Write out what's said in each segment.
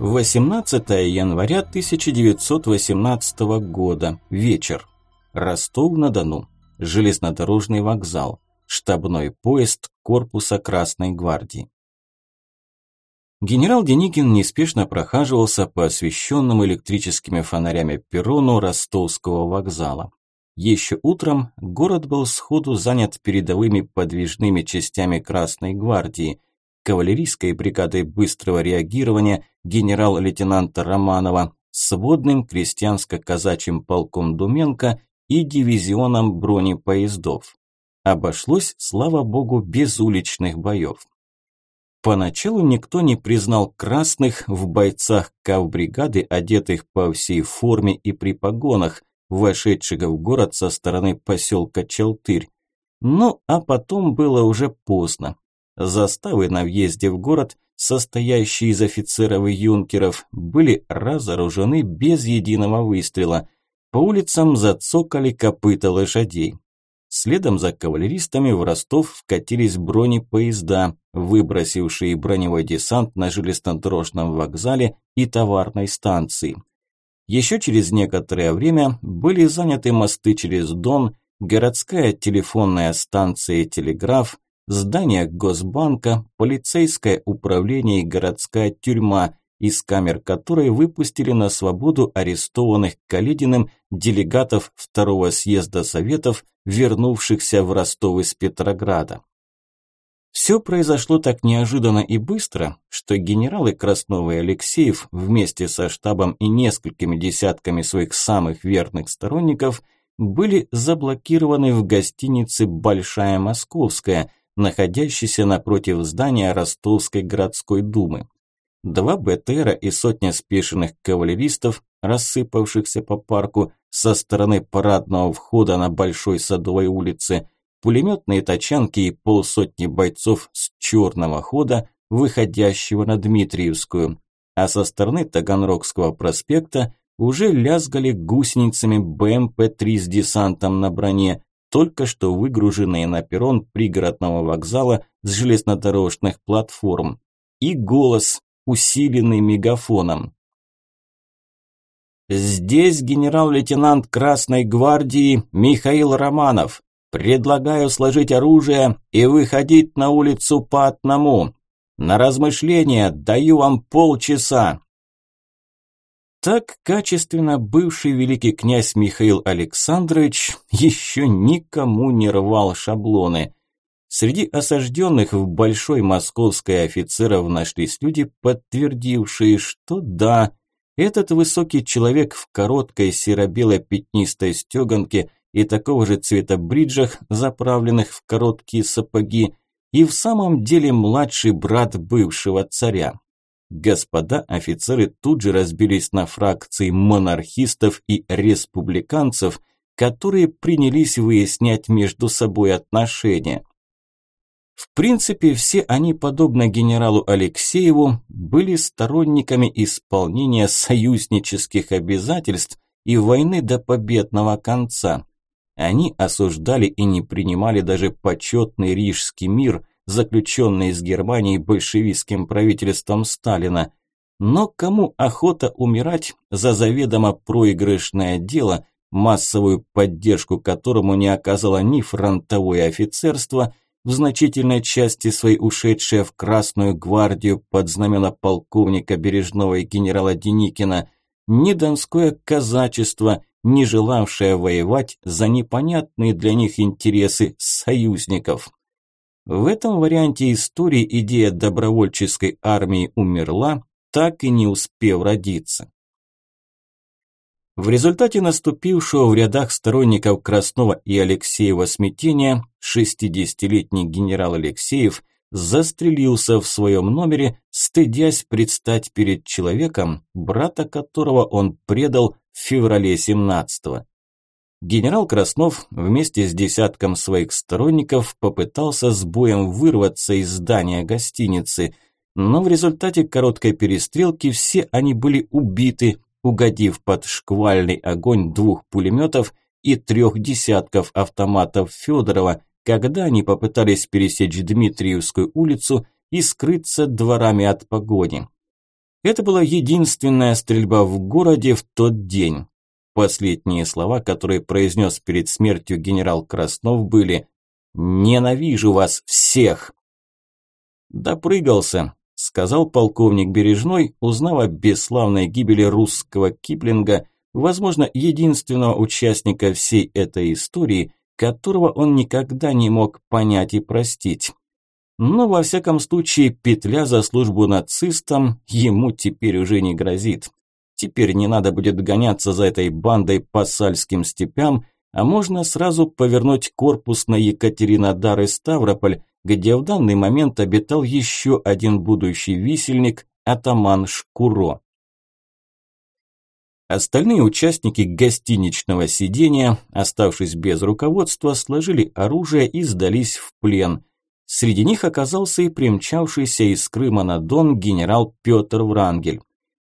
18 января 1918 года. Вечер. Ростов-на-Дону. Железнодорожный вокзал. Штабной поезд корпуса Красной гвардии. Генерал Деникин неспешно прохаживался по освещенному электрическими фонарями перрону Ростовского вокзала. Еще утром город был сходу занят передовыми подвижными частями Красной гвардии – кавалерийской бригадой быстрого реагирования генерал-лейтенанта Романова, сводным крестьянско-казачьим полком Думенко и дивизионом бронепоездов. Обошлось, слава богу, без уличных боев. Поначалу никто не признал красных в бойцах кавбригады, одетых по всей форме и при погонах, вошедших в город со стороны поселка Челтырь. Ну, а потом было уже поздно. Заставы на въезде в город, состоящие из офицеров и юнкеров, были разоружены без единого выстрела. По улицам зацокали копыта лошадей. Следом за кавалеристами в Ростов вкатились бронепоезда, выбросившие броневой десант на железнодорожном вокзале и товарной станции. Еще через некоторое время были заняты мосты через Дон, городская телефонная станция и телеграф, здание Госбанка, полицейское управление и городская тюрьма, из камер которой выпустили на свободу арестованных Калединым делегатов второго съезда Советов, вернувшихся в Ростов из Петрограда. Все произошло так неожиданно и быстро, что генералы Краснов и Алексеев вместе со штабом и несколькими десятками своих самых верных сторонников были заблокированы в гостинице «Большая Московская», находящийся напротив здания Ростовской городской думы. Два БТРа и сотня спешенных кавалеристов, рассыпавшихся по парку со стороны парадного входа на Большой Садовой улице, пулеметные тачанки и полсотни бойцов с черного хода, выходящего на Дмитриевскую, а со стороны Таганрогского проспекта уже лязгали гусеницами БМП-3 с десантом на броне, только что выгруженные на перрон пригородного вокзала с железнодорожных платформ. И голос, усиленный мегафоном. «Здесь генерал-лейтенант Красной гвардии Михаил Романов. Предлагаю сложить оружие и выходить на улицу по одному. На размышление даю вам полчаса. Так качественно бывший великий князь Михаил Александрович еще никому не рвал шаблоны. Среди осажденных в Большой Московской офицеров нашлись люди, подтвердившие, что да, этот высокий человек в короткой серо-белой пятнистой стеганке и такого же цвета бриджах, заправленных в короткие сапоги, и в самом деле младший брат бывшего царя. Господа офицеры тут же разбились на фракции монархистов и республиканцев, которые принялись выяснять между собой отношения. В принципе, все они, подобно генералу Алексееву, были сторонниками исполнения союзнических обязательств и войны до победного конца. Они осуждали и не принимали даже почетный Рижский мир, заключенный с Германией большевистским правительством Сталина. Но кому охота умирать за заведомо проигрышное дело, массовую поддержку которому не оказало ни фронтовое офицерство, в значительной части своей ушедшее в Красную гвардию под знамена полковника Бережного и генерала Деникина, ни донское казачество, не желавшее воевать за непонятные для них интересы союзников. В этом варианте истории идея добровольческой армии умерла, так и не успев родиться. В результате наступившего в рядах сторонников Краснова и Алексеева смятения 60-летний генерал Алексеев застрелился в своем номере, стыдясь предстать перед человеком, брата которого он предал в феврале 17 -го. Генерал Краснов вместе с десятком своих сторонников попытался с боем вырваться из здания гостиницы, но в результате короткой перестрелки все они были убиты, угодив под шквальный огонь двух пулеметов и трех десятков автоматов Федорова, когда они попытались пересечь Дмитриевскую улицу и скрыться дворами от погони. Это была единственная стрельба в городе в тот день. Последние слова, которые произнес перед смертью генерал Краснов, были «Ненавижу вас всех!» «Допрыгался», – сказал полковник Бережной, узнав о бесславной гибели русского Киплинга, возможно, единственного участника всей этой истории, которого он никогда не мог понять и простить. Но во всяком случае петля за службу нацистам ему теперь уже не грозит. Теперь не надо будет гоняться за этой бандой по сальским степям, а можно сразу повернуть корпус на Екатеринодар и Ставрополь, где в данный момент обитал еще один будущий висельник, атаман Шкуро. Остальные участники гостиничного сидения, оставшись без руководства, сложили оружие и сдались в плен. Среди них оказался и примчавшийся из Крыма на Дон генерал Петр Врангель.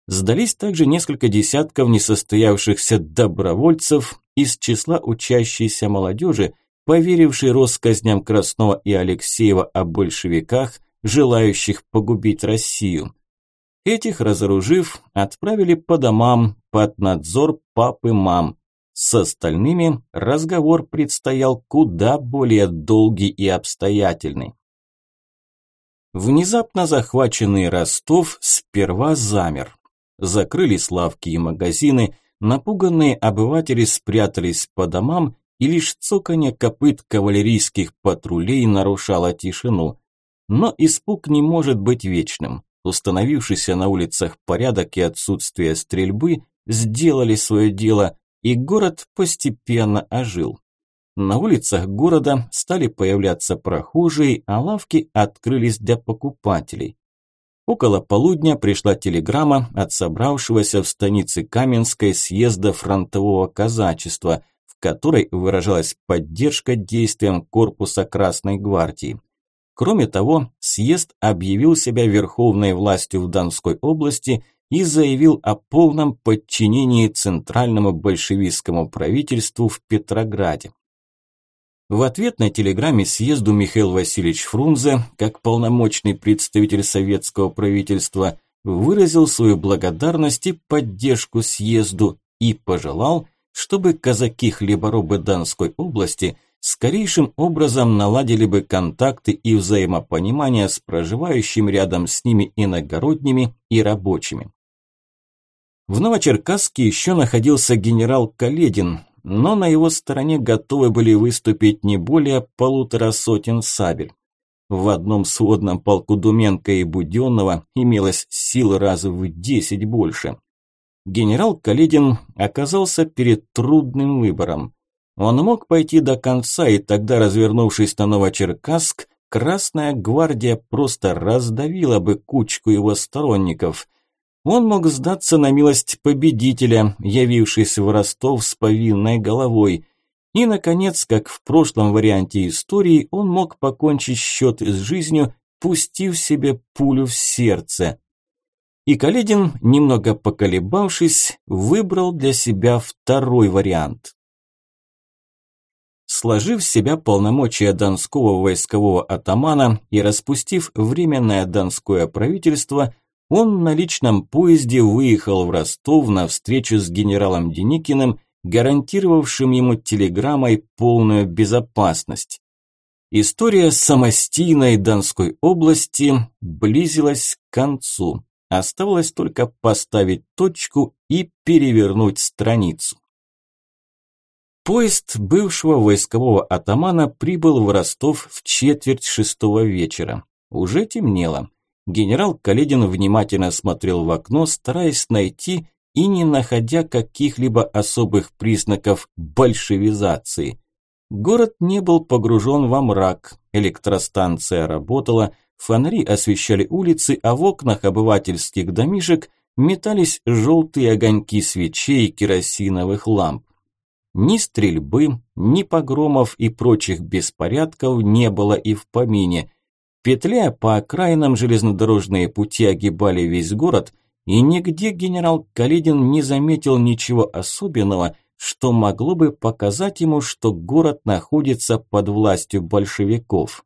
Сдались также несколько десятков несостоявшихся добровольцев из числа учащейся молодежи, поверившей россказням Краснова и Алексеева о большевиках, желающих погубить Россию. Этих, разоружив, отправили по домам под надзор папы мам. С остальными разговор предстоял куда более долгий и обстоятельный. Внезапно захваченный Ростов сперва замер. Закрылись лавки и магазины, напуганные обыватели спрятались по домам, и лишь цоканье копыт кавалерийских патрулей нарушало тишину. Но испуг не может быть вечным. Установившийся на улицах порядок и отсутствие стрельбы сделали свое дело, и город постепенно ожил. На улицах города стали появляться прохожие, а лавки открылись для покупателей. Около полудня пришла телеграмма от собравшегося в станице Каменской съезда фронтового казачества, в которой выражалась поддержка действиям корпуса Красной гвардии. Кроме того, съезд объявил себя верховной властью в Донской области и заявил о полном подчинении центральному большевистскому правительству в Петрограде. В ответ на телеграмме съезду Михаил Васильевич Фрунзе, как полномочный представитель советского правительства, выразил свою благодарность и поддержку съезду и пожелал, чтобы казаки-хлеборобы Донской области скорейшим образом наладили бы контакты и взаимопонимание с проживающими рядом с ними иногородними и рабочими. В Новочеркасске еще находился генерал Каледин, но на его стороне готовы были выступить не более полутора сотен сабель. В одном сводном полку Думенко и Буденного имелось сил раза в десять больше. Генерал Каледин оказался перед трудным выбором. Он мог пойти до конца, и тогда, развернувшись на Новочеркасск, Красная гвардия просто раздавила бы кучку его сторонников – он мог сдаться на милость победителя, явившись в Ростов с повинной головой. И, наконец, как в прошлом варианте истории, он мог покончить счет с жизнью, пустив себе пулю в сердце. И Каледин, немного поколебавшись, выбрал для себя второй вариант. Сложив в себя полномочия донского войскового атамана и распустив временное донское правительство, он на личном поезде выехал в Ростов на встречу с генералом Деникиным, гарантировавшим ему телеграммой полную безопасность. История самостийной Донской области близилась к концу. Оставалось только поставить точку и перевернуть страницу. Поезд бывшего войскового атамана прибыл в Ростов в четверть шестого вечера. Уже темнело. Генерал Каледин внимательно смотрел в окно, стараясь найти и не находя каких-либо особых признаков большевизации. Город не был погружен во мрак, электростанция работала, фонари освещали улицы, а в окнах обывательских домишек метались желтые огоньки свечей и керосиновых ламп. Ни стрельбы, ни погромов и прочих беспорядков не было и в помине – Петляя по окраинам, железнодорожные пути огибали весь город, и нигде генерал Калидин не заметил ничего особенного, что могло бы показать ему, что город находится под властью большевиков.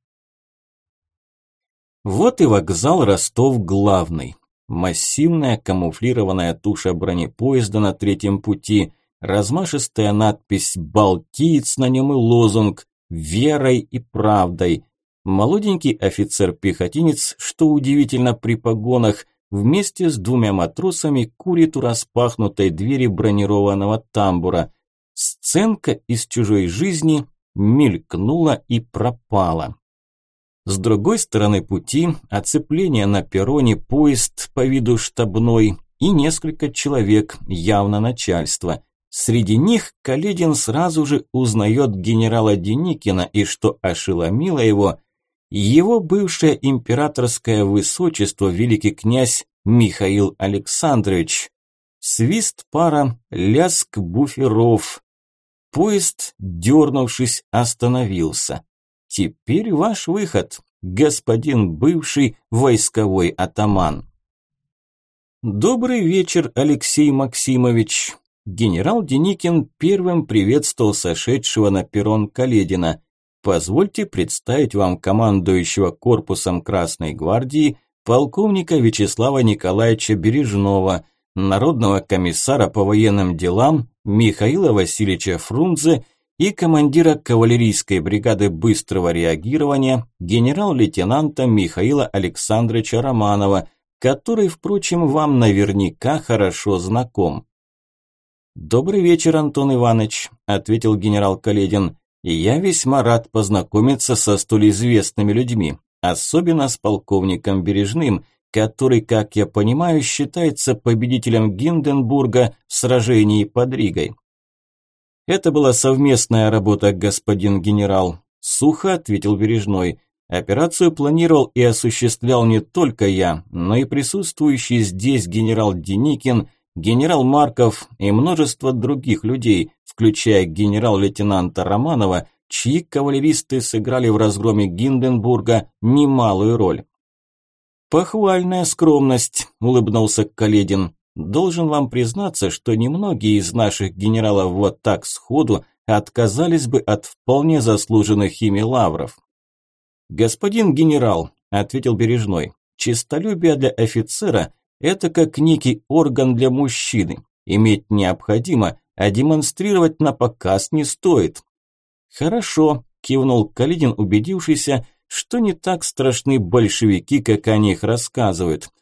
Вот и вокзал Ростов главный. массивная камуфлированная туша бронепоезда на третьем пути, размашистая надпись «Балтиец» на нем и лозунг «Верой и правдой». Молоденький офицер-пехотинец, что удивительно при погонах, вместе с двумя матросами курит у распахнутой двери бронированного тамбура. Сценка из чужой жизни мелькнула и пропала. С другой стороны пути оцепление на перроне поезд по виду штабной и несколько человек, явно начальство. Среди них Каледин сразу же узнает генерала Деникина и, что ошеломило его, его бывшее императорское высочество великий князь Михаил Александрович. Свист пара, ляск буферов. Поезд, дернувшись, остановился. Теперь ваш выход, господин бывший войсковой атаман. Добрый вечер, Алексей Максимович. Генерал Деникин первым приветствовал сошедшего на перрон Каледина. Позвольте представить вам командующего корпусом Красной гвардии полковника Вячеслава Николаевича Бережного, народного комиссара по военным делам Михаила Васильевича Фрунзе и командира кавалерийской бригады быстрого реагирования генерал-лейтенанта Михаила Александровича Романова, который, впрочем, вам наверняка хорошо знаком. «Добрый вечер, Антон Иванович», – ответил генерал Каледин. «Я весьма рад познакомиться со столь известными людьми, особенно с полковником Бережным, который, как я понимаю, считается победителем Гинденбурга в сражении под Ригой. Это была совместная работа, господин генерал, сухо ответил Бережной. Операцию планировал и осуществлял не только я, но и присутствующий здесь генерал Деникин, генерал Марков и множество других людей, включая генерал-лейтенанта Романова, чьи кавалеристы сыграли в разгроме Гинденбурга немалую роль. «Похвальная скромность», – улыбнулся Каледин. Должен вам признаться, что немногие из наших генералов вот так сходу отказались бы от вполне заслуженных ими лавров. «Господин генерал», – ответил Бережной, – «честолюбие для офицера – это как некий орган для мужчины. Иметь необходимо, а демонстрировать на показ не стоит». «Хорошо», – кивнул Калидин, убедившийся, что не так страшны большевики, как о них рассказывают –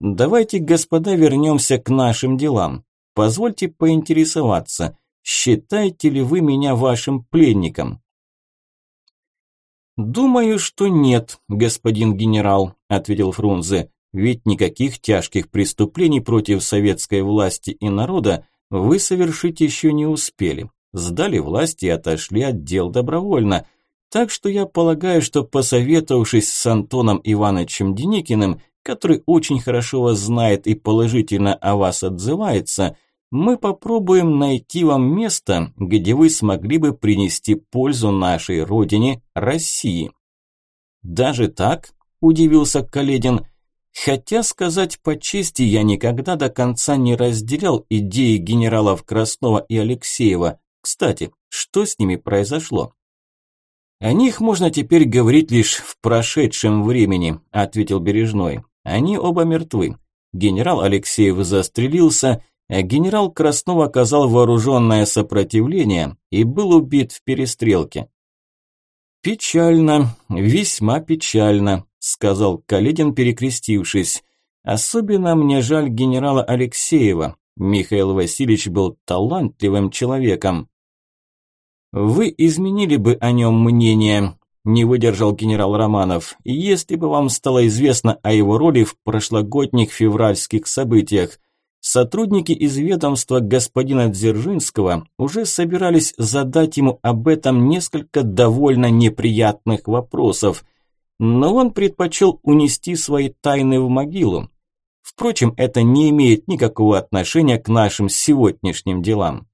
Давайте, господа, вернемся к нашим делам. Позвольте поинтересоваться, считаете ли вы меня вашим пленником? Думаю, что нет, господин генерал, ответил Фрунзе. Ведь никаких тяжких преступлений против советской власти и народа вы совершить еще не успели. Сдали власть и отошли от дел добровольно. Так что я полагаю, что посоветовавшись с Антоном Ивановичем Деникиным, который очень хорошо вас знает и положительно о вас отзывается, мы попробуем найти вам место, где вы смогли бы принести пользу нашей родине, России. Даже так? Удивился Каледин. Хотя, сказать по чести, я никогда до конца не разделял идеи генералов Краснова и Алексеева. Кстати, что с ними произошло? О них можно теперь говорить лишь в прошедшем времени, ответил Бережной. Они оба мертвы. Генерал Алексеев застрелился, а генерал Краснов оказал вооруженное сопротивление и был убит в перестрелке. «Печально, весьма печально», – сказал Каледин, перекрестившись. «Особенно мне жаль генерала Алексеева. Михаил Васильевич был талантливым человеком». «Вы изменили бы о нем мнение», не выдержал генерал Романов. Если бы вам стало известно о его роли в прошлогодних февральских событиях, сотрудники из ведомства господина Дзержинского уже собирались задать ему об этом несколько довольно неприятных вопросов, но он предпочел унести свои тайны в могилу. Впрочем, это не имеет никакого отношения к нашим сегодняшним делам.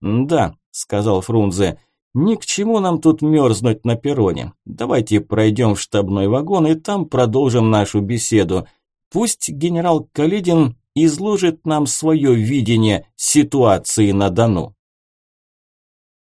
«Да», – сказал Фрунзе, – ни к чему нам тут мерзнуть на перроне. Давайте пройдем в штабной вагон и там продолжим нашу беседу. Пусть генерал Каледин изложит нам свое видение ситуации на Дону.